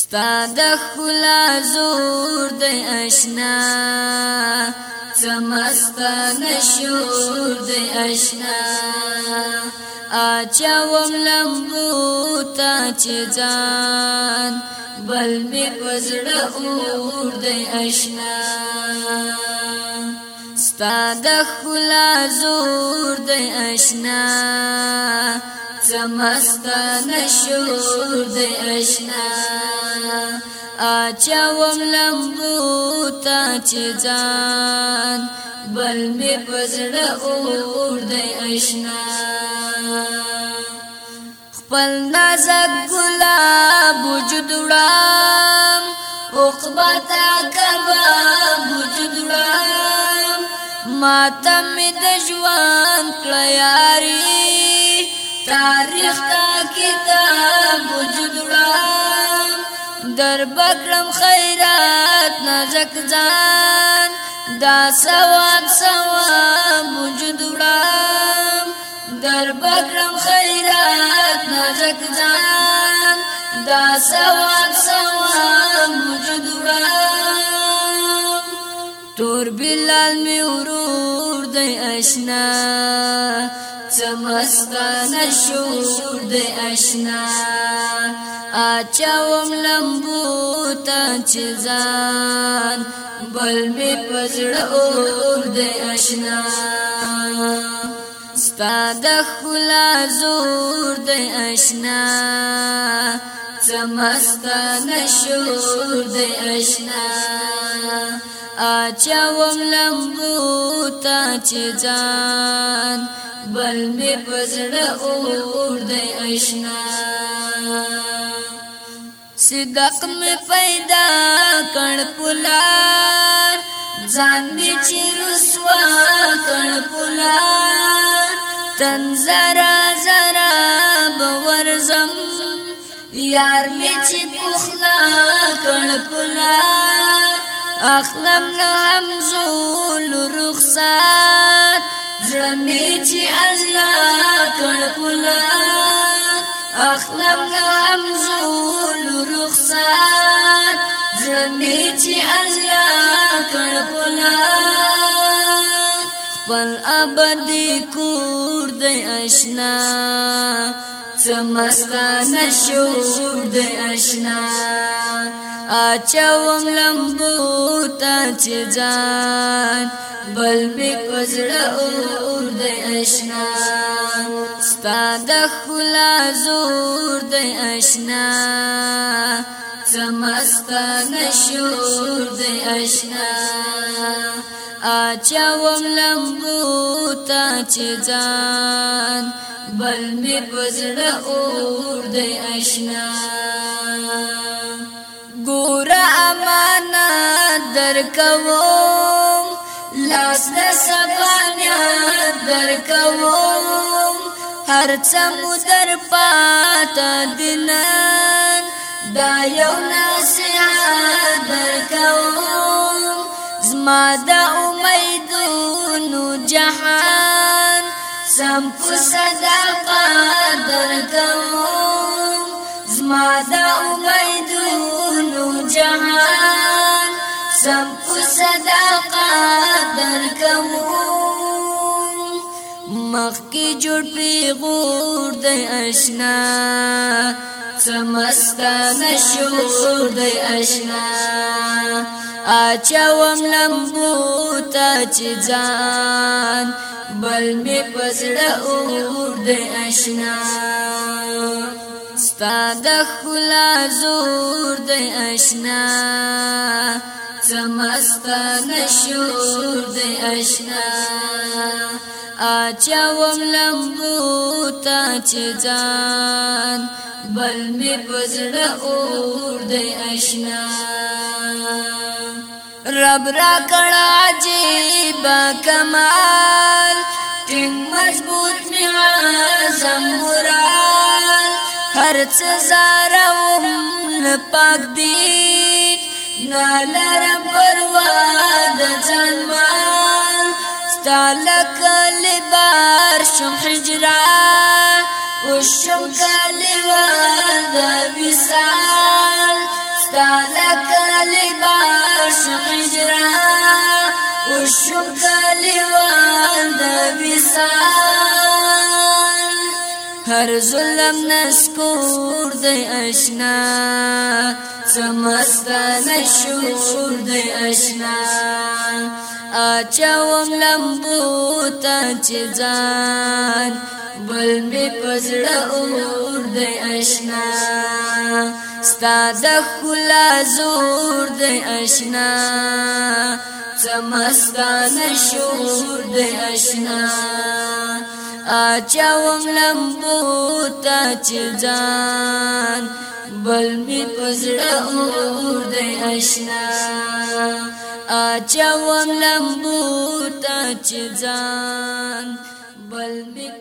ستا د خلا زور د آشنا زمست نشور د آشنا اچوم لمبو تا چې ځان بل می پزړه اور د آشنا ستا د خلا زور د آشنا زمستان شور د اشنا اچوم لنګو تا چې ځان بل می پزړه اور د اشنا خپل نازک ګلاب وجود وړم عقبتا کباب وجود وړم ماتم د ژوند کړیاري تاریخ تا کتاب وجود وړم در بکرم خیرات نازک ځان دا سواد سوام وجود وړم در بکرم خیرات نازک ځان دا سواد سوام وجود وړم تور بلال می ورور دی آشنا زمستانه شور د آشنا اچوم لمبو ته چې ځان بل می پزړه اور د آشنا ستاد خلا زور د آشنا زمستانه شور د آشنا اچوم لمبو ته چې ځان بل می پزړه اور د آشنا صدق می پیدا کړ پلار ځان دې چې رسوا کړ پلار تن زرا زرا باور زم یار می چې پخلا کړ پلار اخلم نو هم زول رخصت زړه می چې الله کړ کولا اخلم غم زول رخصت زړه می چې الله کړ کولا خپل ابدي کور د آشنا سمستانه شور د آشنا اچوم لمبو ته چې ځان بل می پزړه اور د آشنا ستا د خلا زور د آشنا زمستا نشور د آشنا اچوم لمبو تا چې ځان بل می پزړه اور د آشنا ګور امانه درکوم لاس د سبا نیاد درکوم هر څه مو در پات دنن دا یو نصیحت درکوم زما د امیدونو جهان سم په صدقه درکوم زما د امیدونو جهان قسم په صداقت درکمو مخکی جوړ پی غور د آشنا سمستا نشور د آشنا اچوم لمبو ته چې ځان بل می پسړه اور د آشنا ستا د خلا زور د آشنا سمستان شور دی اشنا اچاوم لمبو تا چې ځان بل می پزړه اور دی اشنا رب را کړه عجیب کمال ټینګ مضبوط می اعظم مرال هر څه زارم پاک دی نالرم پرواد جان مال ستالک لبار شم حجرا وشم کلوان دا ویسال ستالک لبار شم حجرا وشم کلوان دا ویسال هر ظلم نسکور د آشنا سمستانه شور د آشنا اچوم لمبو ته چې ځان بل می پزړه اور د آشنا ستاد خلا زور د آشنا سمستانه شور د آشنا اچوم لمبو تا چې ځان بل می پزړه اور د آشنا اچوم لمبو تا چې ځان بل می